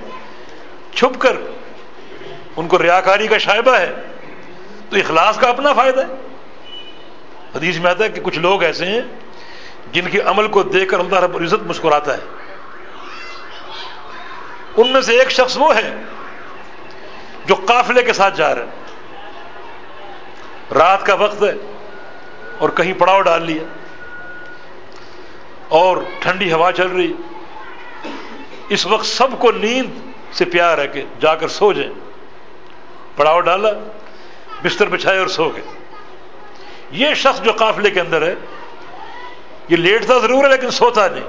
چھپ کر ان کو ریاکاری کا شائبہ ہے۔ تو اخلاص کا اپنا فائدہ ہے۔ حدیث میں آتا ہے کہ کچھ لوگ ایسے ہیں جن کے عمل کو دیکھ کر اللہ رب العزت مسکراتا ہے۔ ان میں سے ایک شخص وہ ہے جو قافلے کے ساتھ جا رہا ہے۔ رات کا وقت ہے اور کہیں پڑاؤ ڈال لیا۔ اور ٹھنڈی ہوا چل رہی۔ اس وقت سب کو نیند سے پیار ہے کہ جا کر سو جائیں۔ پڑاؤ ڈالا، بستر بچھائے اور سو گئے۔ یہ شخص جو قافلے کے اندر ہے، یہ لیٹتا ضرور ہے لیکن سوتا نہیں۔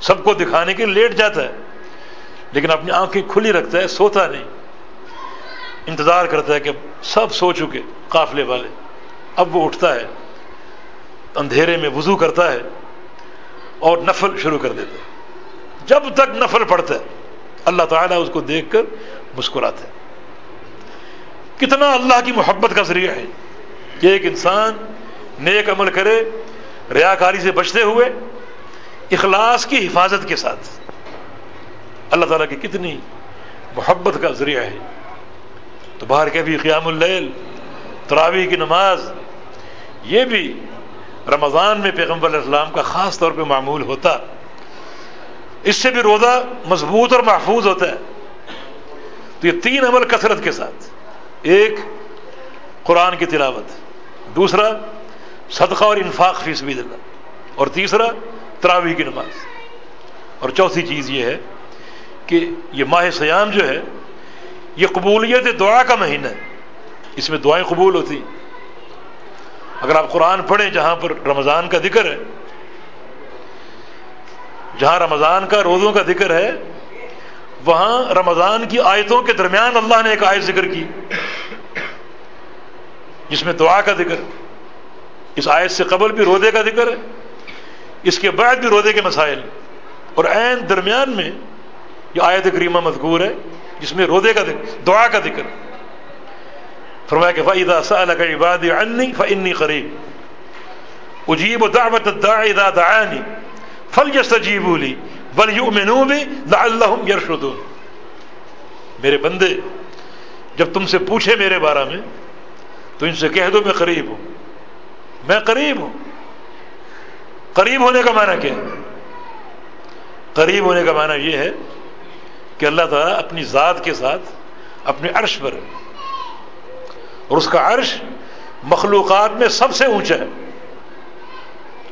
سب کو دکھانے کے لیٹ جاتا ہے، لیکن اپنی آنکھیں کھلی رکھتا ہے، سوتا نہیں۔ انتظار کرتا ہے کہ سب سو چکے قافلے والے۔ اب وہ اٹھتا ہے، اندھیرے میں وضو کرتا ہے اور نفل شروع کر دیتا ہے۔ جب تک نفل پڑتا ہے، اللہ تعالیٰ اس کو دیکھ کر مسکراتا ہے۔ کتنا اللہ کی محبت کا ذریعہ ہے۔ کہ ایک انسان نیک عمل کرے، ریاکاری سے بچتے ہوئے، اخلاص کی حفاظت کے ساتھ۔ اللہ تعالیٰ کی کتنی محبت کا ذریعہ ہے۔ تو باہر کے بھی قیام اللیل تراوی کی نماز، یہ بھی رمضان میں پیغمبر علیہ السلام کا خاص طور پہ معمول ہوتا۔ اس سے بھی روزہ مضبوط اور محفوظ ہوتا ہے۔ تو یہ تین عمل کثرت کے ساتھ۔ ایک، قرآن کی تلاوت۔ دوسرا، صدقہ اور انفاق فی سبیل اللہ۔ اور تیسرا تراوی کی نماز۔ اور چوتھی چیز یہ ہے کہ یہ ماہ سیام جو ہے، یہ قبولیت دعا کا مہینہ ہے۔ اس میں دعائیں قبول ہوتی۔ اگر آپ قرآن پڑھیں جہاں پر رمضان کا ذکر ہے جہاں رمضان کا روزوں کا ذکر ہے، وہاں رمضان کی آیتوں کے درمیان اللہ نے ایک آیت ذکر کی۔ جس میں دعا کا ذکر، اس آیت سے قبل بھی رودے کا ذکر ہے اس کے بعد بھی رودے کے مسائل۔ اور عین درمیان میں یہ آیت کریمہ مذکور ہے، جس میں رودے کا ذکر، دعا کا ذکر۔ فرمایا کہ فعیدہ سال کا عباد عنی فنی قریب اجیب و دعوت اذا دعانی فل یستجیبوا لی بل یؤمنوا بی لعلہم یرشدون میرے بندے، جب تم سے پوچھے میرے بارے میں، تو ان سے کہہ دو میں قریب ہوں۔ میں قریب ہوں۔ قریب ہونے کا معنی کیا؟ قریب ہونے کا معنی یہ ہے کہ اللہ تعالیٰ اپنی ذات کے ساتھ اپنے عرش پر اور اس کا عرش مخلوقات میں سب سے اونچا ہے۔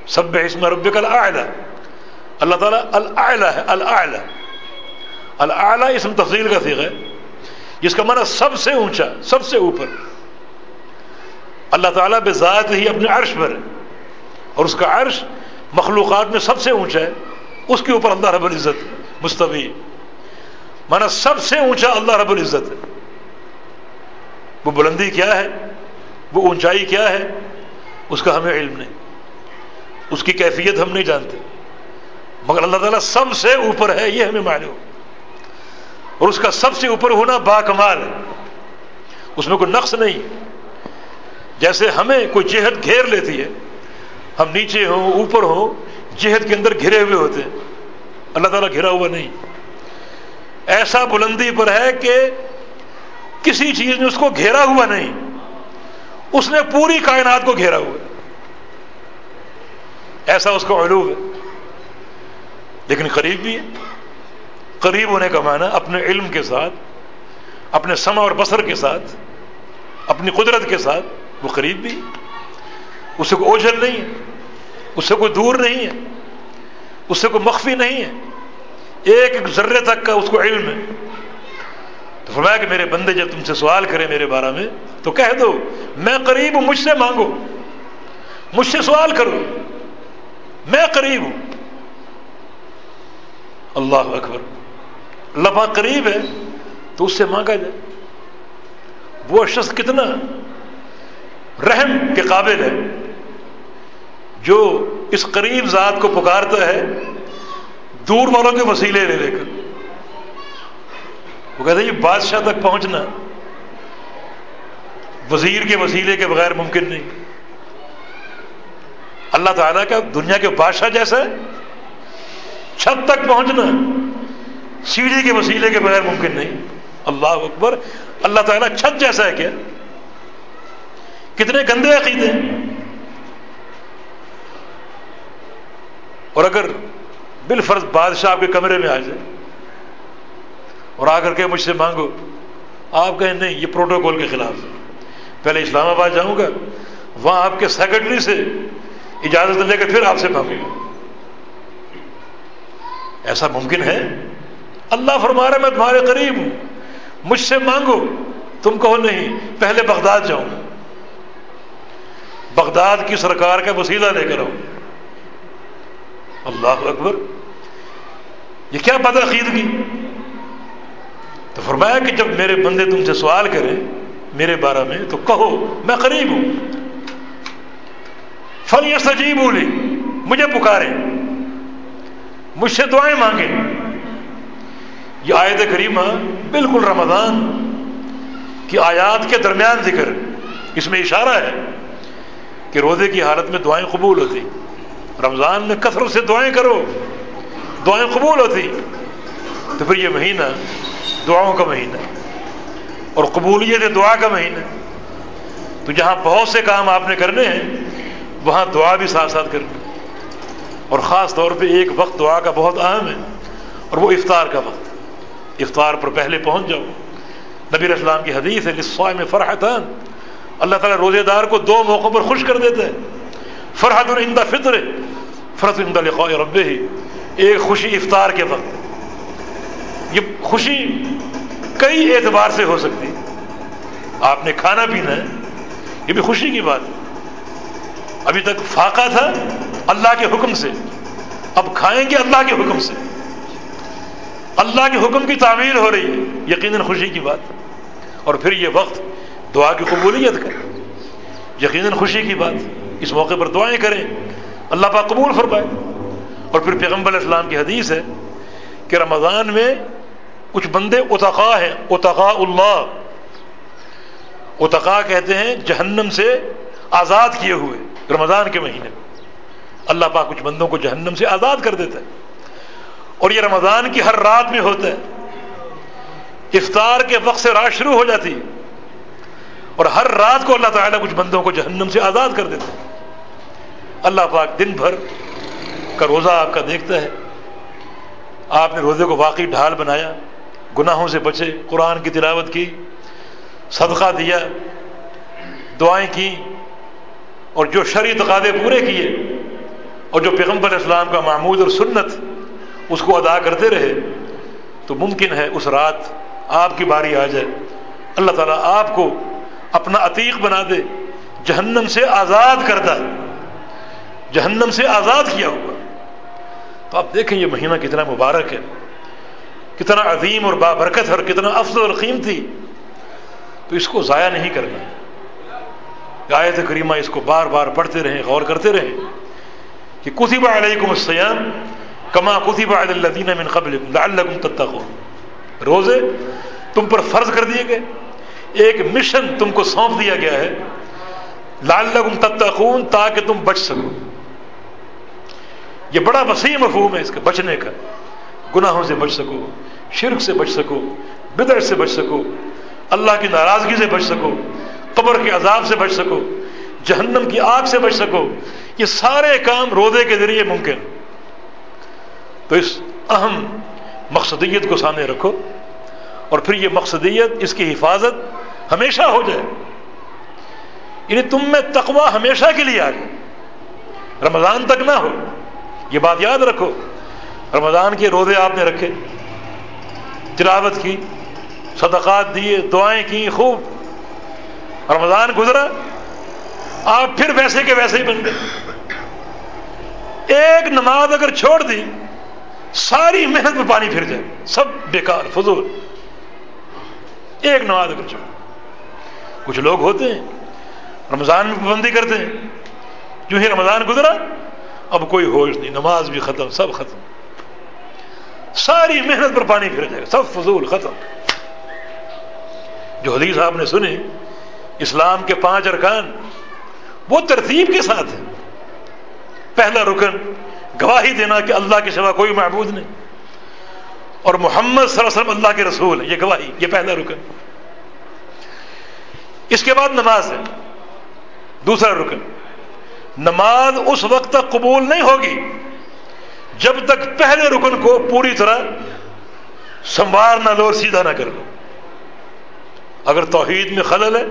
سب اسم رب کا اللہ تعالیٰ اللہ ہے اللہ اللہ اسم تفصیل کا سیکھ ہے، جس کا معنی سب سے اونچا، سب سے اوپر۔ اللہ تعالیٰ بے ذات ہی اپنے عرش پر ہے، اور اس کا عرش مخلوقات میں سب سے اونچا ہے، اس کے اوپر اللہ رب العزت مستوی مانا سب سے اونچا اللہ رب العزت ہے۔ وہ بلندی کیا ہے؟ وہ اونچائی کیا ہے؟ اس کا ہمیں علم نہیں۔ اس کی کیفیت ہم نہیں جانتے۔ مگر اللہ تعالیٰ سب سے اوپر ہے، یہ ہمیں معلوم۔ اور اس کا سب سے اوپر ہونا با کمال ہے اس میں کوئی نقص نہیں۔ جیسے ہمیں کوئی جہد گھیر لیتی ہے، ہم نیچے ہوں، اوپر ہوں، جہد کے اندر گھرے ہوئے ہوتے ہیں۔ اللہ تعالیٰ گھرا ہوا نہیں۔ ایسا بلندی پر ہے کہ کسی چیز نے اس کو گھیرا ہوا نہیں۔ اس نے پوری کائنات کو گھیرا ہوا ایسا اس کا علوم ہے۔ لیکن قریب بھی ہے۔ قریب ہونے کا معنی اپنے علم کے ساتھ، اپنے سما اور بسر کے ساتھ، اپنی قدرت کے ساتھ، وہ قریب بھی اس سے کوئی اوجھل نہیں ہے، اس سے کوئی دور نہیں ہے، اس سے کوئی مخفی نہیں ہے۔ ایک ایک ذرے تک کا اس کو علم ہے۔ تو فرمایا کہ میرے بندے جب تم سے سوال کرے میرے بارے میں، تو کہہ دو، میں قریب ہوں، مجھ سے مانگو۔ مجھ سے سوال کرو۔ میں قریب ہوں۔ اللہ اکبر۔ لفا قریب ہے، تو اس سے مانگا جائے۔ وہ شخص کتنا رحم کے قابل ہے، جو اس قریب ذات کو پکارتا ہے، دور والوں کے وسیلے لے لے کر۔ وہ کہتے ہیں یہ بادشاہ تک پہنچنا وزیر کے وسیلے کے بغیر ممکن نہیں۔ اللہ تعالیٰ کا دنیا کے بادشاہ جیسا ہے چھت تک پہنچنا سیڑھی کے وسیلے کے بغیر ممکن نہیں۔ اللہ اکبر۔ اللہ تعالیٰ چھت جیسا ہے کیا؟ کتنے گندے عقیدے اور اگر بالفرض بادشاہ آپ کے کمرے میں آ جائے اور آ کر کے مجھ سے مانگو، آپ کہیں نہیں، یہ پروٹوکول کے خلاف پہلے اسلام آباد جاؤں گا، وہاں آپ کے سیکرٹری سے اجازت لے کر پھر آپ سے مانگے گا۔ ایسا ممکن ہے؟ اللہ فرما رہا میں تمہارے قریب ہوں۔ مجھ سے مانگو، تم کہو نہیں، پہلے بغداد جاؤں۔ بغداد کی سرکار کا وسیلہ لے کر آؤں۔ اللہ اکبر، یہ کیا بدعقیدگی؟ تو فرمایا کہ جب میرے بندے تم سے سوال کریں میرے بارے میں، تو کہو، میں قریب ہوں۔ فل یہ سجیب بولی مجھے پکارے مجھ سے دعائیں مانگے۔ یہ آیت کریمہ بالکل رمضان کی آیات کے درمیان ذکر۔ اس میں اشارہ ہے کہ روزے کی حالت میں دعائیں قبول ہوتی۔ رمضان میں کثرت سے دعائیں کرو۔ دعائیں قبول ہوتی۔ تو پھر یہ مہینہ دعاؤں کا مہینہ اور قبولیت دعا کا مہینہ۔ تو جہاں بہت سے کام آپ نے کرنے ہیں، وہاں دعا بھی ساتھ ساتھ کرنی۔ اور خاص طور پہ ایک وقت دعا کا بہت اہم ہے اور وہ افطار کا وقت افطار پر پہلے پہنچ جاؤ۔ نبی اسلام کی حدیث ہے میں فرحتان۔ اللہ تعالیٰ روزے دار کو دو موقعوں پر خوش کر دیتا ہے۔ فرحت الندہ فطر، فرحت الندہ لقاء رب ہی ایک خوشی افطار کے وقت یہ خوشی کئی اعتبار سے ہو سکتی آپ نے کھانا پینا ہے، یہ بھی خوشی کی بات ہے۔ ابھی تک فاقہ تھا اللہ کے حکم سے۔ اب کھائیں گے اللہ کے حکم سے۔ اللہ کے حکم کی تعمیر ہو رہی ہے۔ یقیناً خوشی کی بات اور پھر یہ وقت دعا کی قبولیت کا۔ یقیناً خوشی کی بات اس موقع پر دعائیں کریں۔ اللہ پاک قبول فرمائے۔ اور پھر پیغمبر اسلام کی حدیث ہے کہ رمضان میں کچھ بندے اتقا ہیں۔ اتقا اللہ۔ اتقا کہتے ہیں جہنم سے آزاد کیے ہوئے۔ رمضان کے مہینے۔ میں اللہ پاک کچھ بندوں کو جہنم سے آزاد کر دیتا ہے۔ اور یہ رمضان کی ہر رات میں ہوتا ہے۔ افطار کے وقت سے رات شروع ہو جاتی ہے۔ اور ہر رات کو اللہ تعالیٰ کچھ بندوں کو جہنم سے آزاد کر دیتا ہے۔ اللہ پاک دن بھر کا روزہ آپ کا دیکھتا ہے۔ آپ نے روزے کو واقعی ڈھال بنایا۔ گناہوں سے بچے۔ قرآن کی تلاوت کی۔ صدقہ دیا۔ دعائیں کی۔ اور جو شرعی تقاضے پورے کیے۔ اور جو پیغمبر اسلام کا معمود اور سنت اس کو ادا کرتے رہے، تو ممکن ہے اس رات آپ کی باری آ جائے۔ اللہ تعالیٰ آپ کو اپنا عتیق بنا دے، جہنم سے آزاد کردہ، جہنم سے آزاد کیا ہوا۔ تو آپ دیکھیں یہ مہینہ کتنا مبارک ہے، کتنا عظیم اور بابرکت ہے اور کتنا افضل اور قیمتی۔ تو اس کو ضائع نہیں کرنا۔ آیت کریمہ اس کو بار بار پڑھتے رہیں، غور کرتے رہیں۔ کہ کتب علیکم السیام کما کتب علی الذین من قبلکم لعلکم تتقون۔ روزے تم پر فرض کر دیے گئے۔ ایک مشن تم کو سونپ دیا گیا ہے۔ لعلکم تتقون تاکہ تم بچ سکو۔ یہ بڑا وسیع مفہوم ہے اس کا بچنے کا۔ گناہوں سے بچ سکو، شرک سے بچ سکو بدر سے بچ سکو، اللہ کی ناراضگی سے بچ سکو، قبر کے عذاب سے بچ سکو، جہنم کی آگ سے بچ سکو یہ سارے کام رودے کے ذریعے ممکن۔ تو اس اہم مقصدیت کو سامنے رکھو اور پھر یہ مقصدیت اس کی حفاظت ہمیشہ ہو جائے۔ یعنی تم میں تقوی ہمیشہ کے لیے آ جائے۔ رمضان تک نہ ہو۔ یہ بات یاد رکھو، رمضان کے روزے آپ نے رکھے، تلاوت کی، صدقات دیے، دعائیں کی، خوب۔ رمضان گزرا، آپ پھر ویسے کے ویسے ہی بن گئے۔ ایک نماز اگر چھوڑ دی، ساری محنت میں پانی پھر جائے۔ سب بیکار، فضول۔ ایک نماز اگر چھوڑ۔ کچھ لوگ ہوتے ہیں، رمضان میں پابندی کرتے ہیں۔ جو ہی رمضان گزرا، اب کوئی ہوش نہیں، نماز بھی ختم، سب ختم۔ ساری محنت پر پانی پھر جائے گا سب فضول، ختم۔ جو حدیث آپ نے سنی، اسلام کے پانچ ارکان، وہ ترتیب کے ساتھ ہے پہلا رکن گواہی دینا کہ اللہ کے سوا کوئی معبود نہیں۔ اور محمد صلی اللہ علیہ وسلم اللہ کے رسول ہے یہ گواہی، یہ پہلا رکن۔ اس کے بعد نماز ہے۔ دوسرا رکن۔ نماز اس وقت تک قبول نہیں ہوگی جب تک پہلے رکن کو پوری طرح سنوار نہ لو اور سیدھا نہ کر لو۔ اگر توحید میں خلل ہے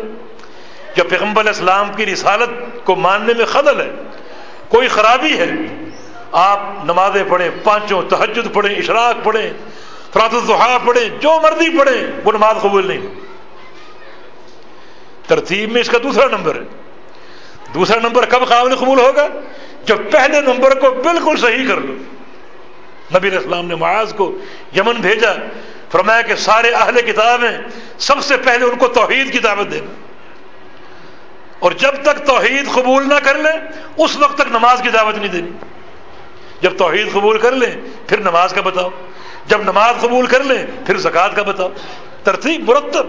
یا پیغمبر علیہ السلام کی رسالت کو ماننے میں خلل ہے کوئی خرابی ہے؟ آپ نمازیں پڑھیں، پانچوں تحجد پڑھیں، اشراق پڑھیں فرات الضحا پڑھیں، جو مرضی پڑھیں، وہ نماز قبول نہیں ترتیب میں اس کا دوسرا نمبر ہے۔ دوسرا نمبر کب قابل قبول ہوگا؟ جب پہلے نمبر کو بالکل صحیح کر لو۔ نبی اسلام نے معاذ کو یمن بھیجا، فرمایا کہ سارے اہل کتاب ہیں، سب سے پہلے ان کو توحید کی دعوت دینا۔ اور جب تک توحید قبول نہ کر لیں، اس وقت تک نماز کی دعوت نہیں دینی۔ جب توحید قبول کر لیں، پھر نماز کا بتاؤ۔ جب نماز قبول کر لیں، پھر زکوٰۃ کا بتاؤ۔ ترتیب مرتب۔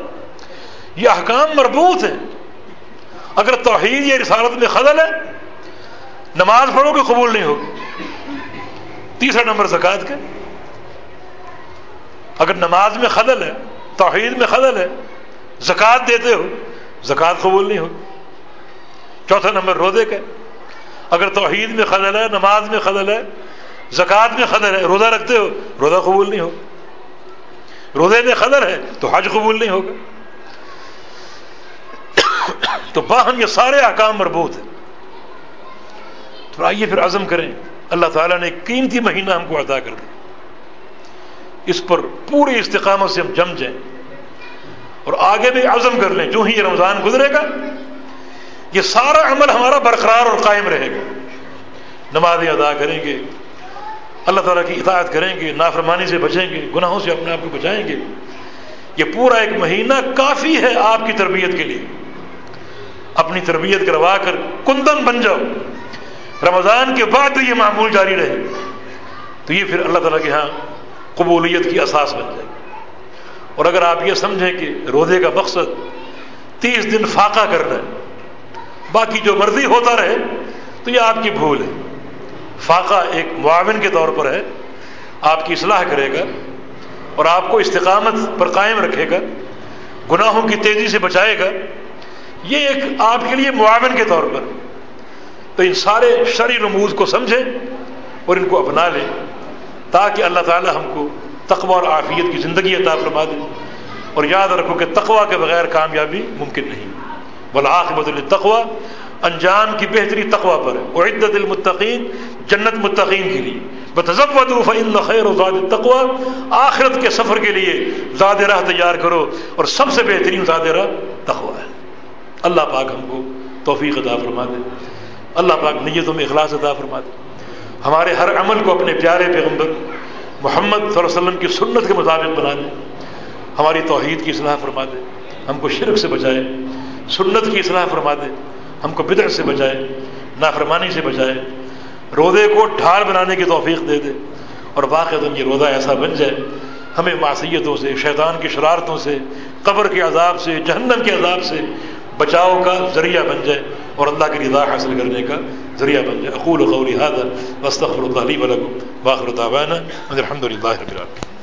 یہ احکام مربوط ہیں۔ اگر توحید یا رسالت میں خلل ہے، نماز پڑھو کہ قبول نہیں ہوگی۔ تیسرا نمبر زکوٰۃ کا۔ اگر نماز میں خلل ہے، توحید میں خلل ہے، زکوٰۃ دیتے ہو، زکوٰۃ قبول نہیں ہوگی۔ چوتھا نمبر روزے کا اگر توحید میں خلل ہے، نماز میں خلل ہے، زکوٰۃ میں خلل ہے، روزہ رکھتے ہو، روزہ قبول نہیں ہوگا۔ روزے میں خلل ہے تو حج قبول نہیں ہوگا۔ تو باہم یہ سارے احکام مربوط ہیں۔ تو آئیے پھر عزم کریں۔ اللہ تعالیٰ نے قیمتی مہینہ ہم کو عطا کر دیا۔ اس پر پوری استقامت سے ہم جم جائیں۔ اور آگے بھی عزم کر لیں۔ جو ہی یہ رمضان گزرے گا یہ سارا عمل ہمارا برقرار اور قائم رہے گا۔ نمازیں ادا کریں گے، اللہ تعالیٰ کی اطاعت کریں گے، نافرمانی سے بچیں گے، گناہوں سے اپنے آپ کو بچائیں گے۔ یہ پورا ایک مہینہ کافی ہے آپ کی تربیت کے لیے۔ اپنی تربیت کروا کر کندن بن جاؤ۔ رمضان کے بعد یہ معمول جاری رہے۔ تو یہ پھر اللہ تعالیٰ کے ہاں قبولیت کی اساس بن جائے۔ اور اگر آپ یہ سمجھیں کہ روزے کا مقصد تیس دن فاقہ کرنا ہے باقی جو مرضی ہوتا رہے، تو یہ آپ کی بھول ہے۔ فاقہ ایک معاون کے طور پر ہے۔ آپ کی اصلاح کرے گا اور آپ کو استقامت پر قائم رکھے گا۔ گناہوں کی تیزی سے بچائے گا۔ یہ ایک آپ کے لیے معاون کے طور پر۔ تو ان سارے شرع رموز کو سمجھے اور ان کو اپنا لے تاکہ اللہ تعالی ہم کو تقوی اور عافیت کی زندگی عطا فرما دے۔ اور یاد رکھو کہ تقوا کے بغیر کامیابی ممکن نہیں۔ بلاخبۃ التقوا انجام کی بہتری تقوا پر ہے۔ عدت المتقین جنت متقین کے لیے۔ بتضبط فعن خیر و زاد تقوا آخرت کے سفر کے لیے زاد راہ تیار کرو۔ اور سب سے بہترین زاد راہ تقوا ہے۔ اللہ پاک ہم کو توفیق عطا فرما دے اللہ پاک نیتوں میں اخلاص عطا فرما دے ہمارے ہر عمل کو اپنے پیارے پیغمبر محمد صلی اللہ علیہ وسلم کی سنت کے مطابق بنا دے ہماری توحید کی اصلاح فرما دے ہم کو شرک سے بچائے۔ سنت کی اصلاح فرما دے۔ ہم کو بدر سے بچائے، نافرمانی سے بچائے۔ روزے کو ڈھال بنانے کی توفیق دے دے۔ اور باقی دن یہ روزہ ایسا بن جائے، ہمیں معصیتوں سے، شیطان کی شرارتوں سے، قبر کے عذاب سے، جہنم کے عذاب سے بچاؤ کا ذریعہ بن جائے اور اللہ کی رضا حاصل کرنے کا ذریعہ بن جائے۔ اقول قولی هذا واستغفر الله لي ولكم. واخر دعوانا الحمد لله رب العالمين.